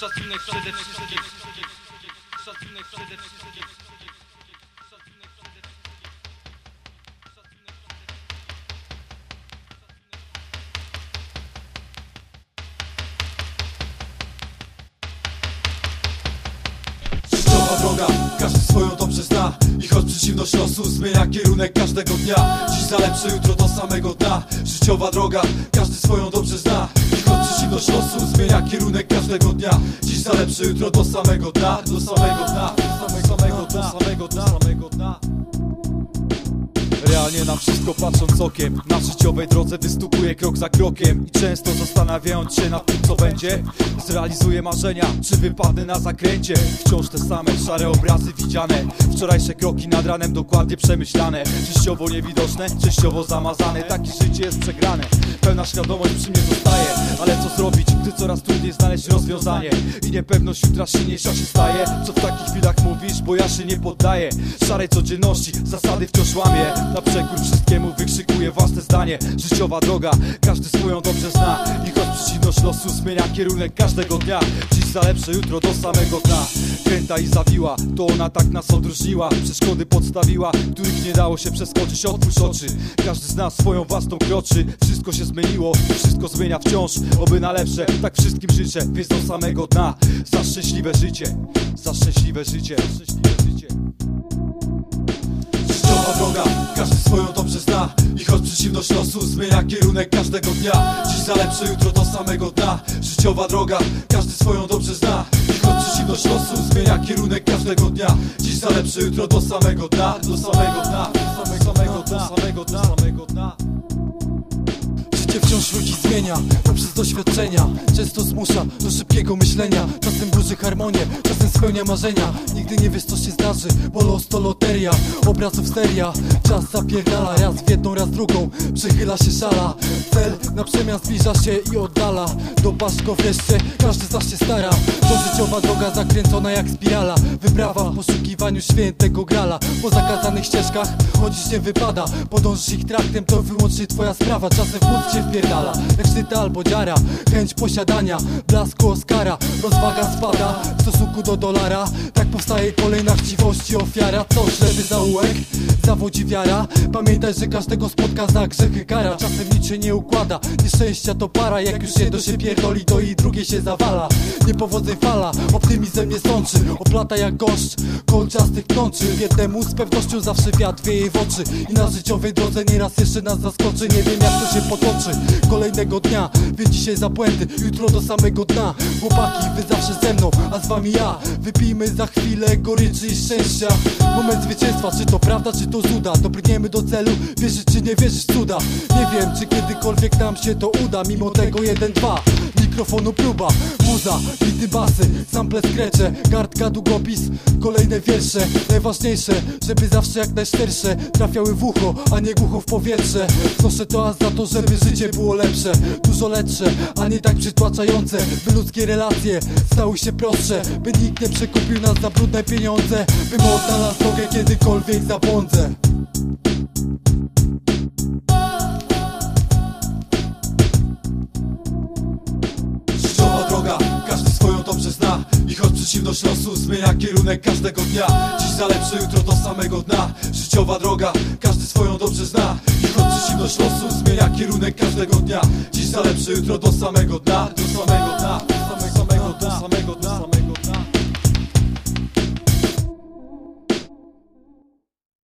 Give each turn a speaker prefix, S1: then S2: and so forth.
S1: Szacunek przede wszystkim. Szacunek przede wszystkim.
S2: Droga, każdy swoją dobrze zna I choć przeciwność losu zmienia kierunek każdego dnia Dziś za lepsze, jutro do samego dna. Życiowa droga, każdy swoją dobrze zna przeciwność losu zmienia kierunek każdego dnia. Dziś za lepsze, jutro do samego dna Do samego dna, do samego, dna, samego dna, samego dna
S3: Na wszystko patrząc okiem Na życiowej drodze wystukuję krok za krokiem I często zastanawiając się nad tym co będzie. Zrealizuję marzenia, czy wypadnę na zakręcie? Wciąż te same szare obrazy widziane. Wczorajsze kroki nad ranem dokładnie przemyślane. Częściowo niewidoczne, częściowo zamazane. Takie życie jest przegrane. Pełna świadomość przy mnie zostaje. Ale co zrobić, gdy coraz trudniej znaleźć rozwiązanie? I niepewność jutra silniejsza się staje. Co w takich chwilach mówisz, bo ja się nie poddaję. Szarej codzienności, zasady wciąż łamię. Na przekór wszystkiemu wykrzykuję własne zdanie. Życiowa droga, każdy swoją dobrze zna. I choć przeciwność losu zmienia kierunek każdego dnia Dziś za lepsze, jutro do samego dna. Kręta i zawiła, to ona tak nas odróżniła. Przeszkody podstawiła, których nie dało się przeskoczyć. Otwórz oczy, każdy z nas swoją własną kroczy. Wszystko się zmieniło, wszystko zmienia wciąż. Oby na lepsze, tak wszystkim życzę Więc do samego dna, za szczęśliwe życie Za szczęśliwe życie, za szczęśliwe życie
S2: Życiowa droga, każdy swoją dobrze zna I choć przeciwność losu zmienia kierunek każdego dnia Dziś za lepsze, jutro do samego dna Życiowa droga, każdy swoją dobrze zna I choć przeciwność losu zmienia kierunek każdego dnia Dziś za lepsze, jutro do samego dna Do samego dna, do samego, dna, samego dna, samego dna
S4: Życie wciąż ludzi zmienia poprzez doświadczenia. Często zmusza do szybkiego myślenia. Czasem burzy harmonię, czasem spełnia marzenia. Nigdy nie wiesz co się zdarzy, bo los to loteria. Obrazów seria, czas zapierdala. Raz w jedną, raz drugą, przechyla się szala. Cel na przemian zbliża się i oddala. Dopasz go wreszcie, każdy zaś się stara. To życiowa droga zakręcona jak spirala. Wyprawa w poszukiwaniu świętego grala. Po zakazanych ścieżkach chodzić nie wypada. Podążysz ich traktem, to wyłącznie twoja sprawa. Czasem w cię wpierdala, jak sztyta albo dziara Chęć posiadania, blasku Oscara. Rozwaga spada w stosunku do dolara. Tak powstaje kolejna chciwości ofiara. Co, żeby zaułek? Zawodzi wiara. Pamiętaj, że każdego spotka za grzechy kara. Czasem nic się nie układa, nieszczęścia to para. Jak już jedno się pierdoli, to i drugie się zawala. Niepowodzeń fala, optymizm nie sączy. Oplata jak goszcz, kolczastych klączy Jednemu z pewnością zawsze wiatr wieje w oczy. I na życiowej drodze nieraz jeszcze nas zaskoczy. Nie wiem jak to się potoczy kolejnego dnia. Więc dzisiaj za błędy, jutro do samego dna. Chłopaki, wy zawsze ze mną, a z wami ja. Wypijmy za chwilę goryczy i szczęścia. Moment zwycięstwa, czy to prawda, czy to zuda Dobrniemy do celu, wierzysz czy nie wierzysz cuda? Nie wiem, czy kiedykolwiek nam się to uda Mimo tego jeden, dwa, mikrofonu próba. Muza, bity basy, sample skrecze Kartka, długopis, kolejne wiersze. Najważniejsze, żeby zawsze jak najszczersze Trafiały w ucho, a nie głucho w powietrze. Proszę to aż za to, żeby życie było lepsze. Dużo lepsze, a nie tak przytłaczające. By ludzkie relacje stały się prostsze. By nikt nie przekupił nas za brudne pieniądze. Bym odnalazł drogę kiedykolwiek zabłądzę
S2: przeciwność losu zmienia kierunek każdego dnia. Dziś za lepsze, jutro do samego dna. Życiowa droga, każdy swoją dobrze zna. Przeciwność losu zmienia kierunek każdego dnia. Dziś za lepsze, jutro do samego dna. Do samego